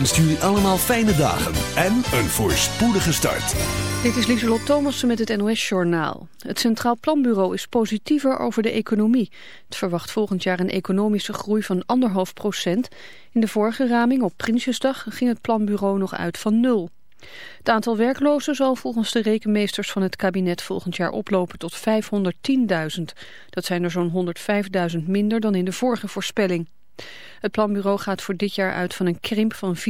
Wenst jullie allemaal fijne dagen en een voorspoedige start. Dit is Lieselot Thomassen met het NOS-journaal. Het Centraal Planbureau is positiever over de economie. Het verwacht volgend jaar een economische groei van 1,5 procent. In de vorige raming op Prinsjesdag ging het planbureau nog uit van nul. Het aantal werklozen zal volgens de rekenmeesters van het kabinet volgend jaar oplopen tot 510.000. Dat zijn er zo'n 105.000 minder dan in de vorige voorspelling. Het planbureau gaat voor dit jaar uit van een krimp van 4%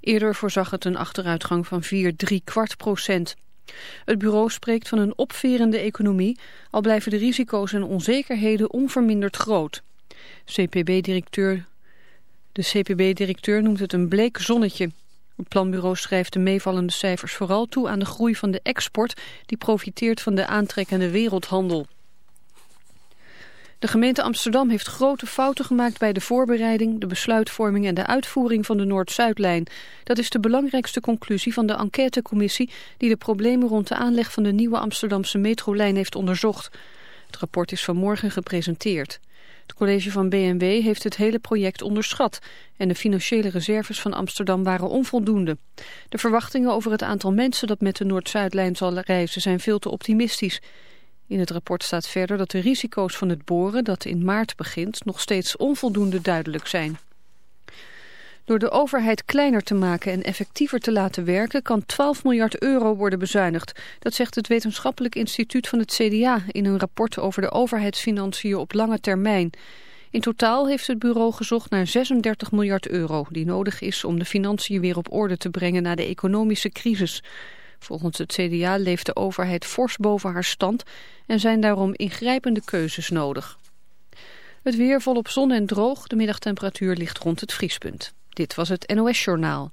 Eerder voorzag het een achteruitgang van 4, 3 kwart procent. Het bureau spreekt van een opverende economie, al blijven de risico's en onzekerheden onverminderd groot. CPB-directeur, de CPB-directeur noemt het een bleek zonnetje. Het planbureau schrijft de meevallende cijfers vooral toe aan de groei van de export... die profiteert van de aantrekkende wereldhandel. De gemeente Amsterdam heeft grote fouten gemaakt bij de voorbereiding, de besluitvorming en de uitvoering van de Noord-Zuidlijn. Dat is de belangrijkste conclusie van de enquêtecommissie die de problemen rond de aanleg van de nieuwe Amsterdamse metrolijn heeft onderzocht. Het rapport is vanmorgen gepresenteerd. Het college van BMW heeft het hele project onderschat en de financiële reserves van Amsterdam waren onvoldoende. De verwachtingen over het aantal mensen dat met de Noord-Zuidlijn zal reizen zijn veel te optimistisch. In het rapport staat verder dat de risico's van het boren dat in maart begint nog steeds onvoldoende duidelijk zijn. Door de overheid kleiner te maken en effectiever te laten werken kan 12 miljard euro worden bezuinigd. Dat zegt het wetenschappelijk instituut van het CDA in een rapport over de overheidsfinanciën op lange termijn. In totaal heeft het bureau gezocht naar 36 miljard euro die nodig is om de financiën weer op orde te brengen na de economische crisis. Volgens het CDA leeft de overheid fors boven haar stand en zijn daarom ingrijpende keuzes nodig. Het weer volop zon en droog, de middagtemperatuur ligt rond het vriespunt. Dit was het NOS Journaal.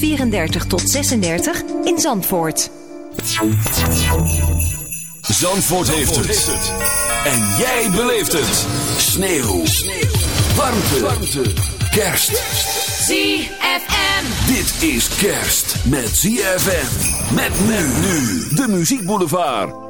34 tot 36 in Zandvoort. Zandvoort heeft het. En jij beleeft het. Sneeuw. Warmte. Warmte. Kerst. ZFM. Dit is kerst met ZFM. Met men nu. De Muziek Boulevard.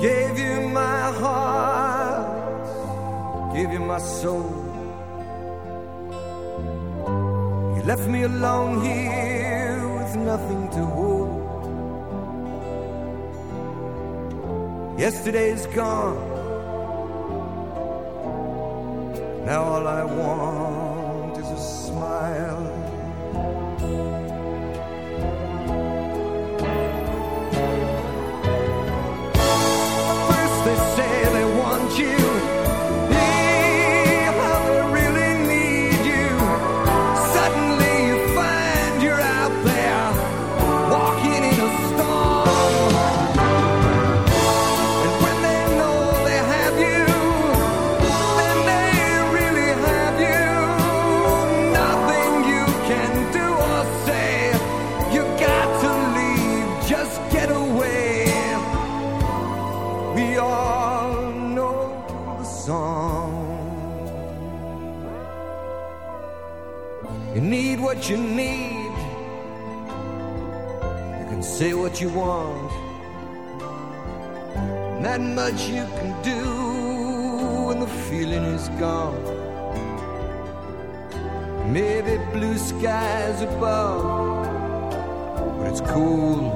Gave you my heart, gave you my soul. You left me alone here with nothing to hold. Yesterday's gone. Now all I want is a smile. you want, that much you can do when the feeling is gone. Maybe blue skies above, but it's cool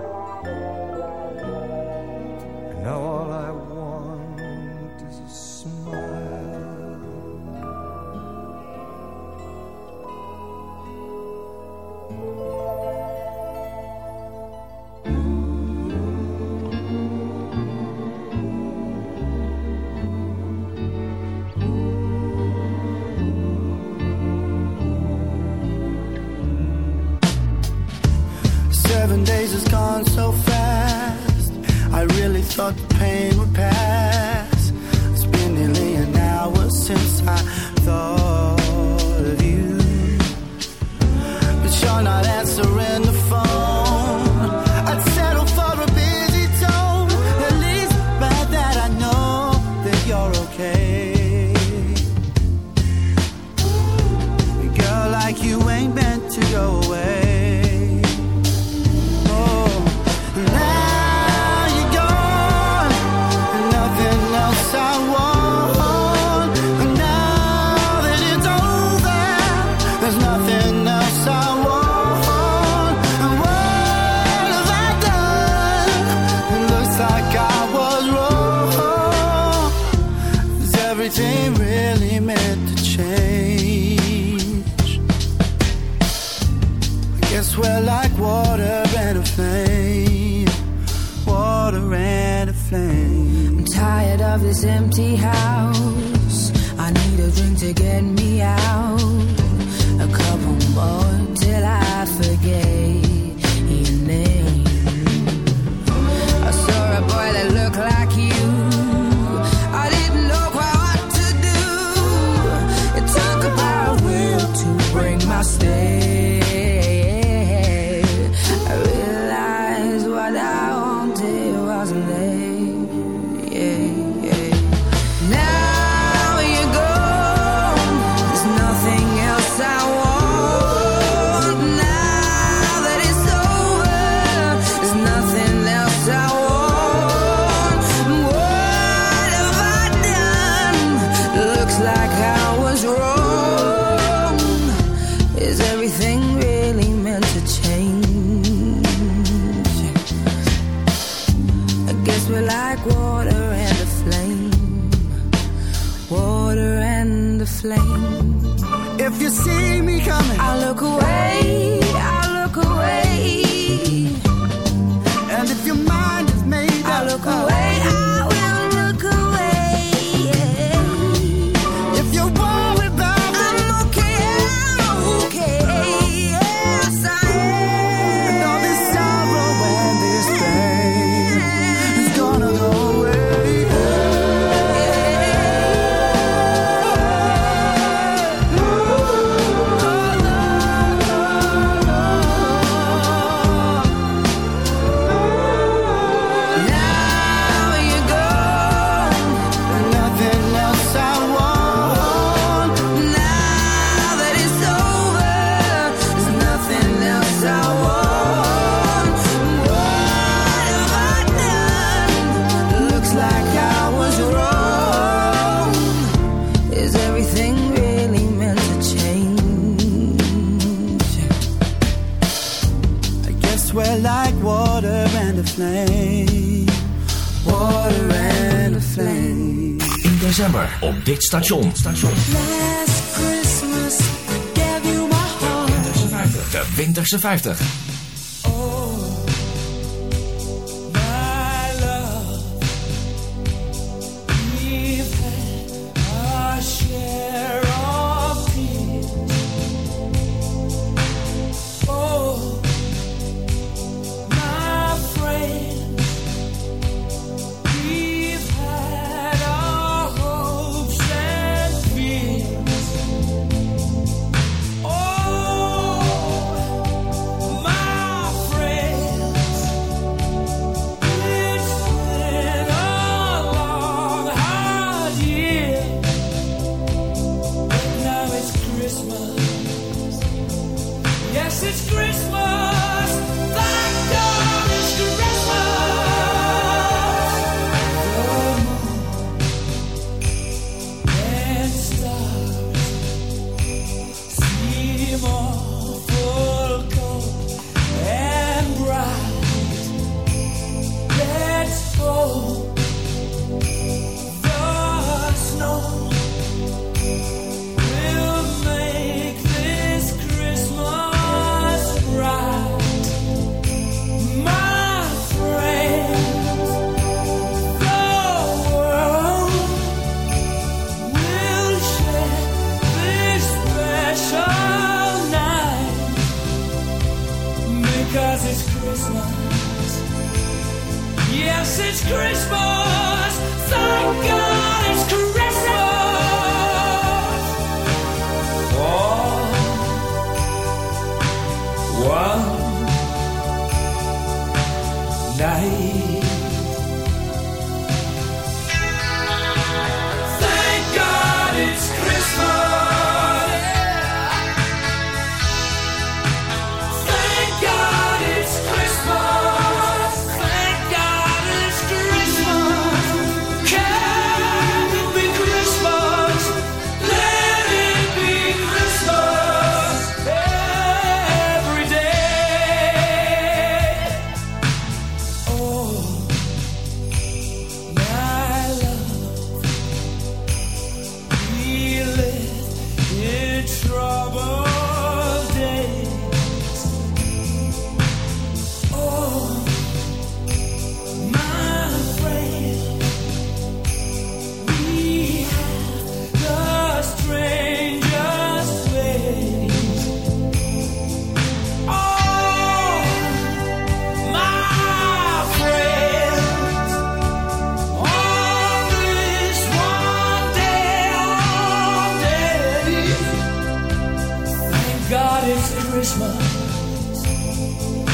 station. station. Last Christmas, I gave you my heart. De Winterse 50. De Winterse 50.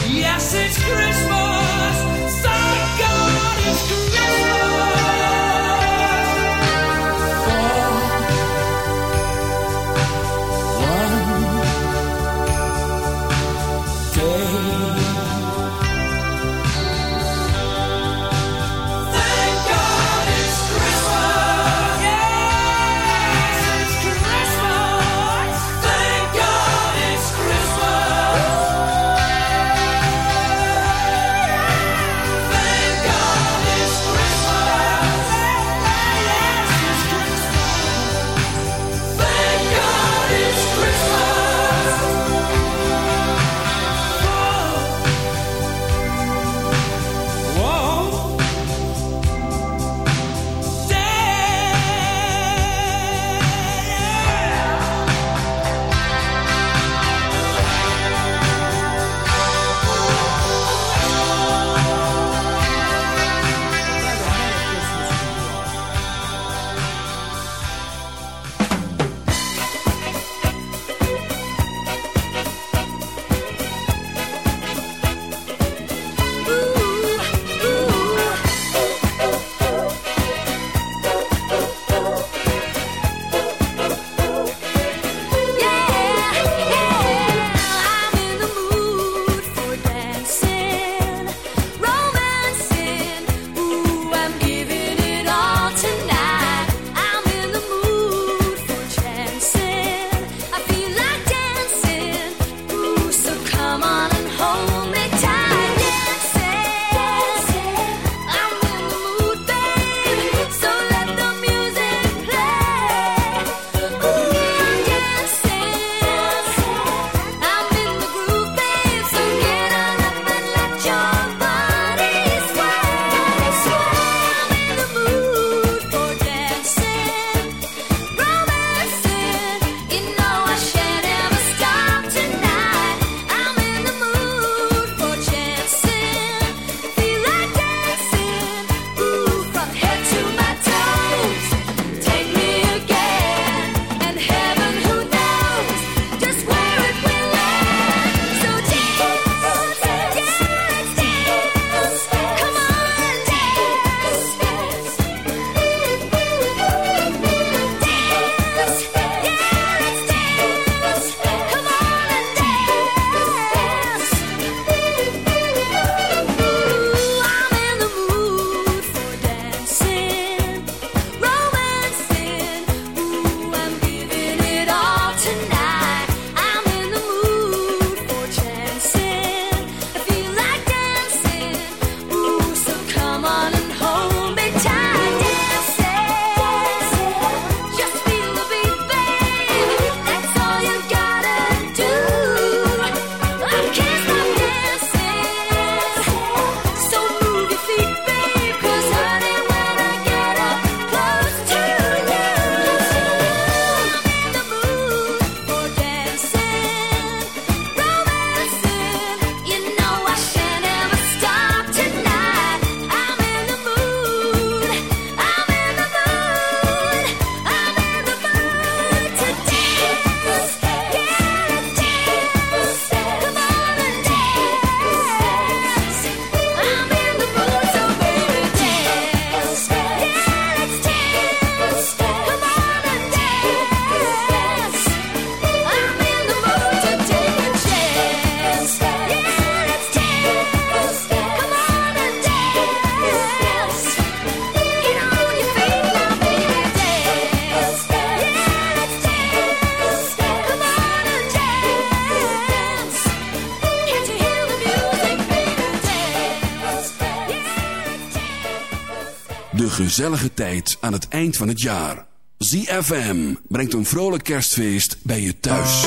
Yes, it's Christmas. Thank God it's Christmas. gezellige tijd aan het eind van het jaar. ZFM brengt een vrolijk kerstfeest bij je thuis.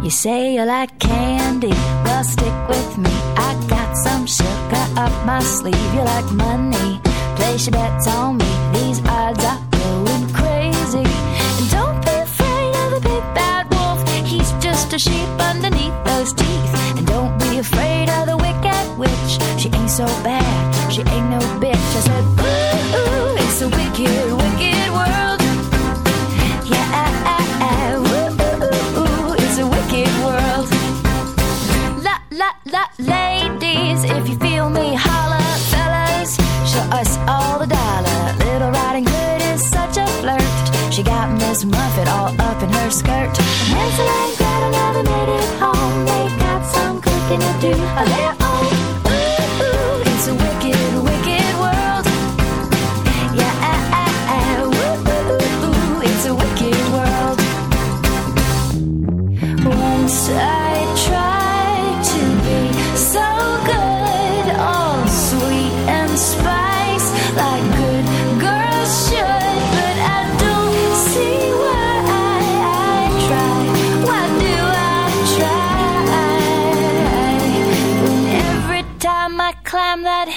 You say you like candy, well stick with me. I got some sugar up my sleeve. You like money, place your bets on me. sheep.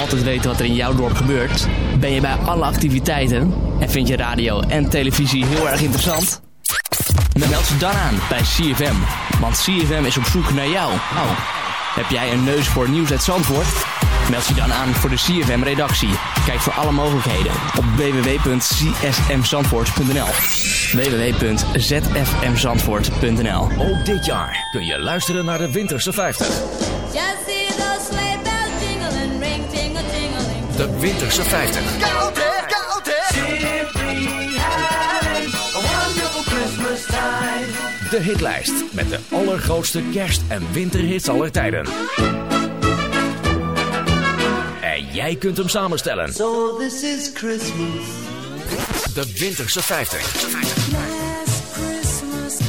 Altijd weten wat er in jouw dorp gebeurt? Ben je bij alle activiteiten? En vind je radio en televisie heel erg interessant? Dan meld je dan aan bij CFM. Want CFM is op zoek naar jou. Oh. Heb jij een neus voor nieuws uit Zandvoort? Meld je dan aan voor de CFM-redactie. Kijk voor alle mogelijkheden op www.csmzandvoort.nl www.zfmzandvoort.nl Ook dit jaar kun je luisteren naar de Winterse 50. Wonderful Christmas time. De hitlijst met de allergrootste kerst- en winterhits aller tijden. En jij kunt hem samenstellen. So this is Christmas. De Winterse 50.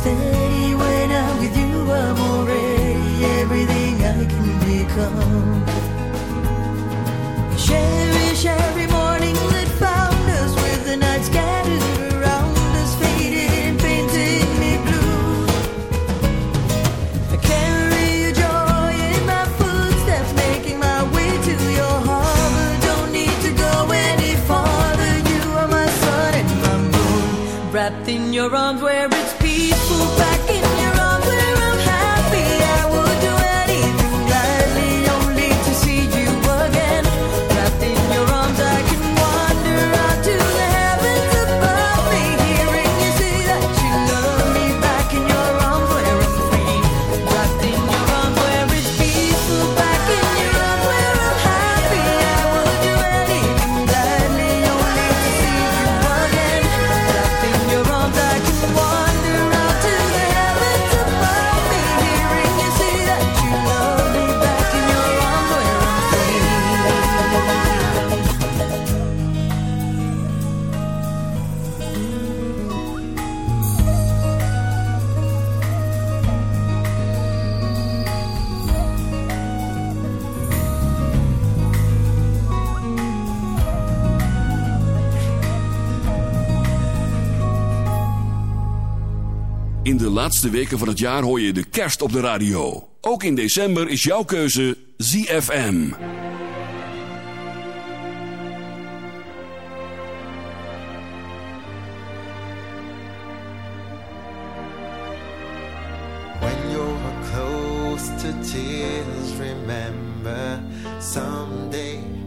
steady when I'm with you. I'm already everything I can become. Cherish every morning that found us with the night scattered around us, painting me blue. I carry your joy in my footsteps, making my way to your harbor. Don't need to go any farther. You are my sun and my moon, wrapped in your arms. laatste weken van het jaar hoor je de kerst op de radio. Ook in december is jouw keuze ZFM. When you're close to tears, remember someday.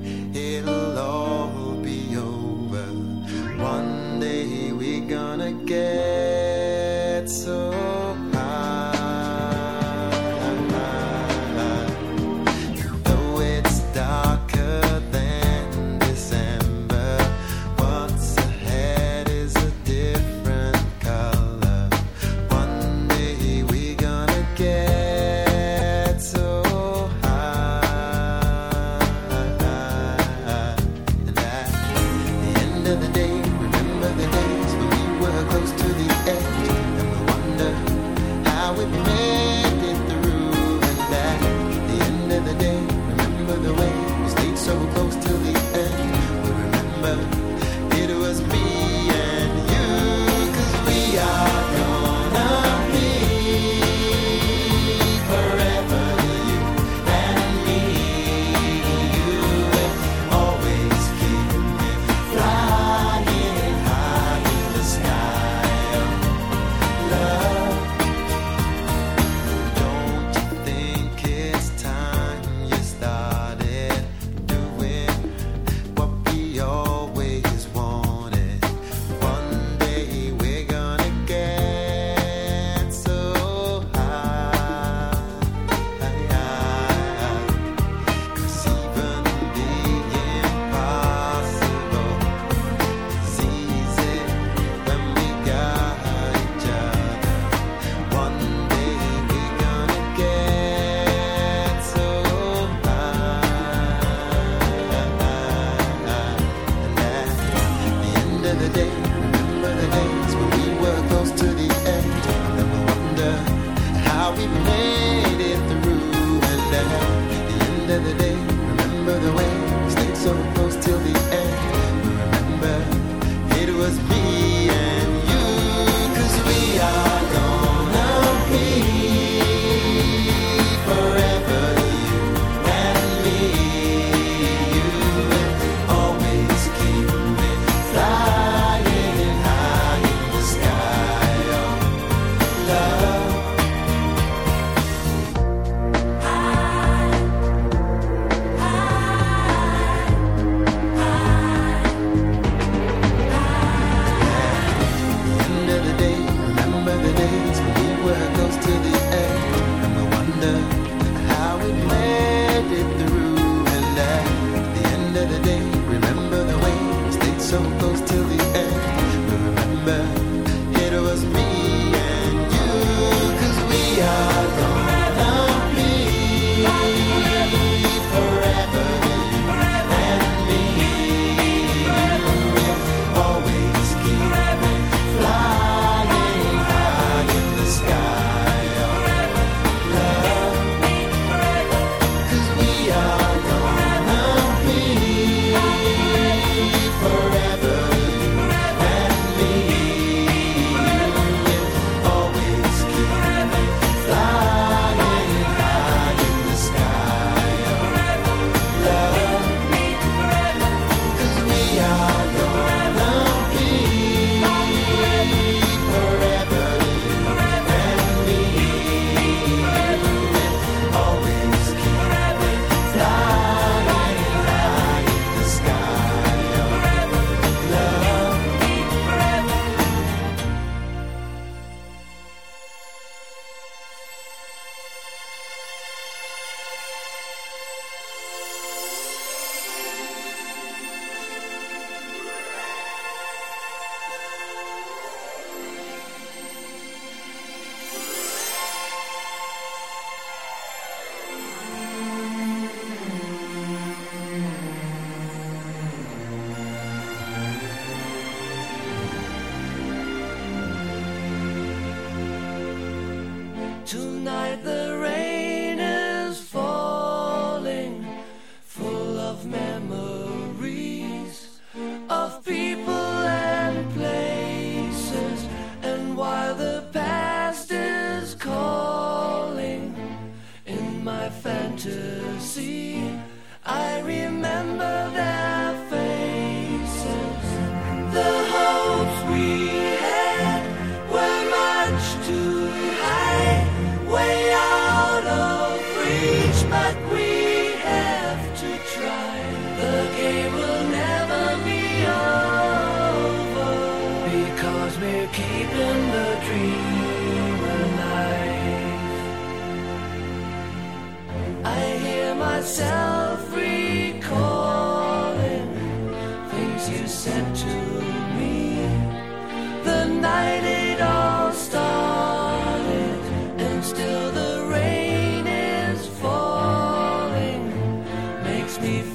Me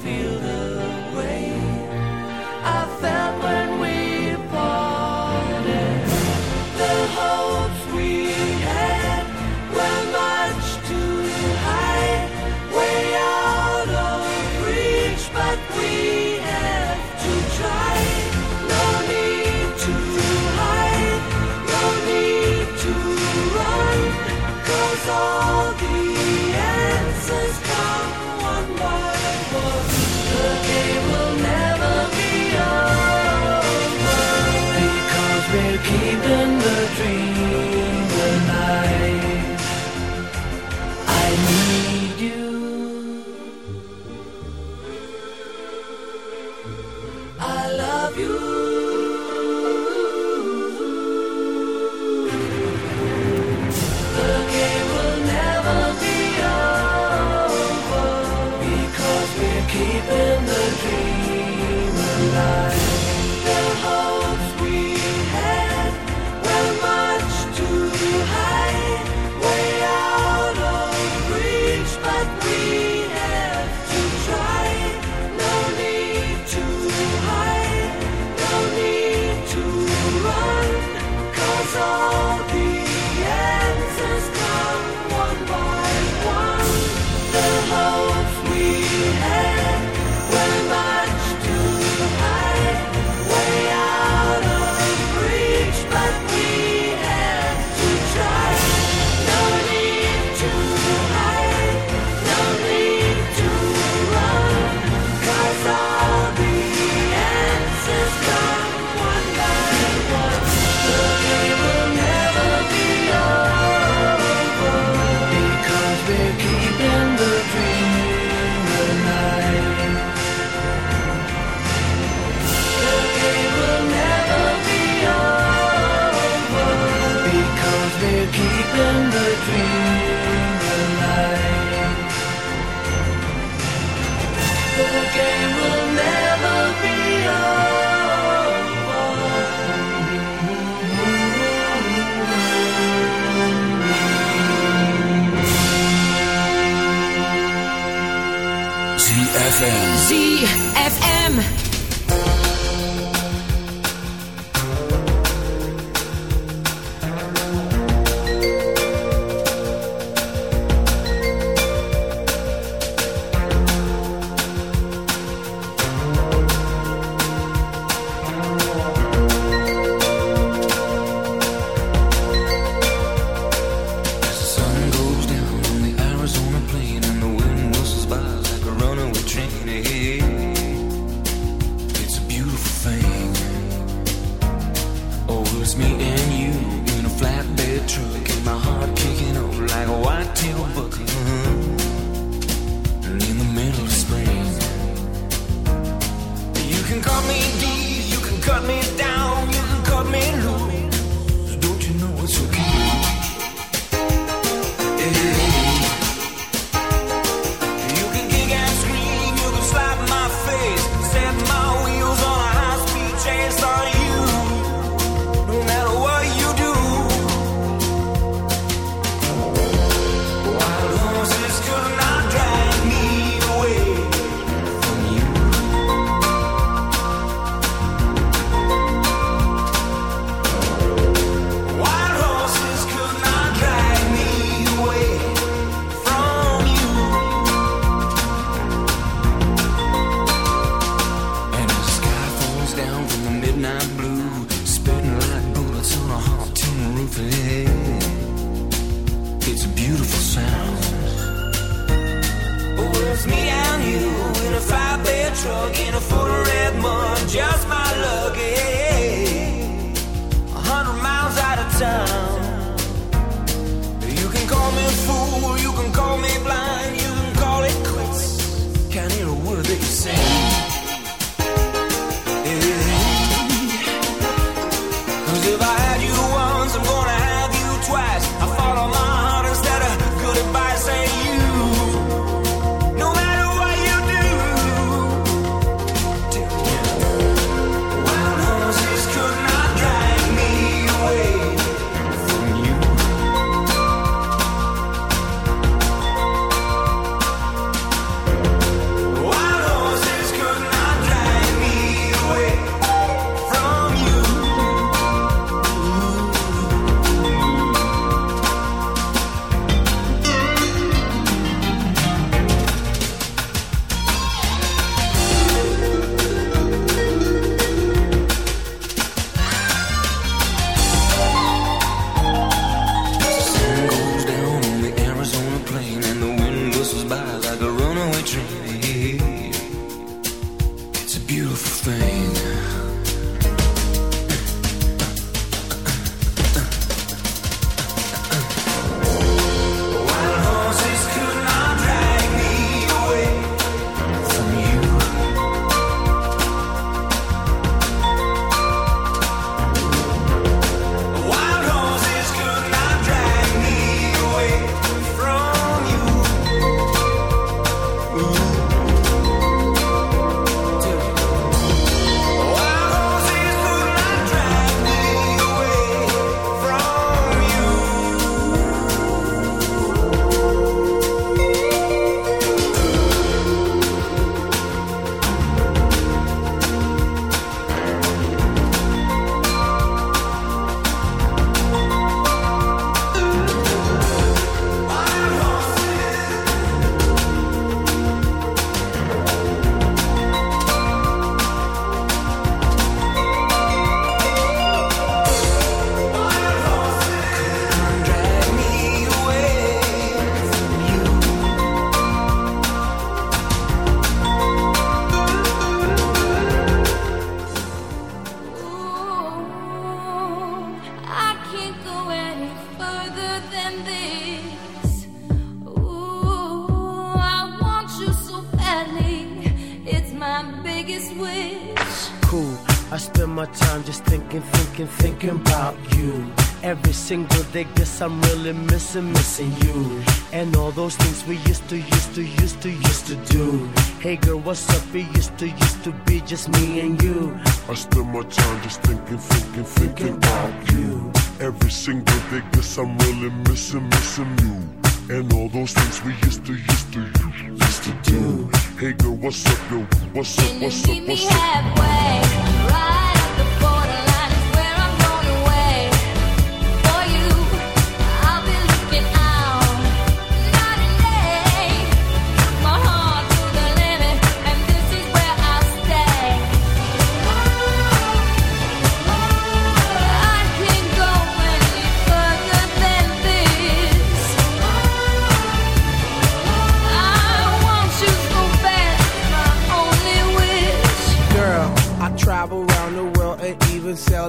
Hey girl, what's up, yo? What's up, what's up, what's up? What's up?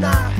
나.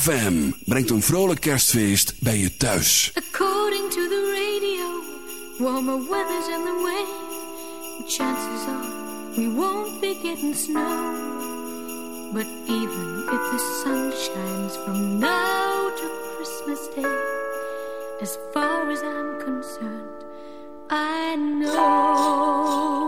FM brengt een vrolijk kerstfeest bij je thuis. According to the radio, warmer weather's in the way. Chances are we won't be getting snow. But even if the sun shines from now to Christmas Day, as far as I'm concerned, I know.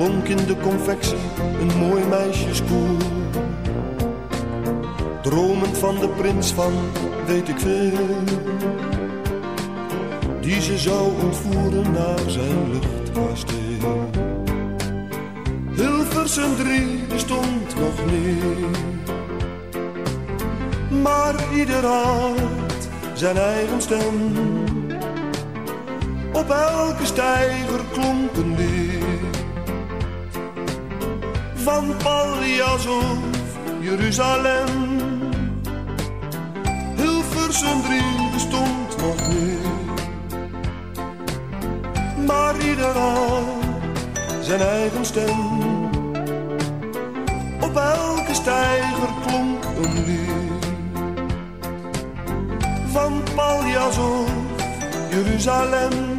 Klonk in de confectie een mooi meisjeskoor. Dromend van de prins van weet ik veel, die ze zou ontvoeren naar zijn luchtkasteel. Hilversum 3 bestond nog niet, maar ieder had zijn eigen stem. Op elke steiger klonk een lied. Van Paljas of Jeruzalem. Hilversum 3 bestond nog niet. Maar ieder had zijn eigen stem. Op elke steiger klonk een lied. Van Paljas of Jeruzalem.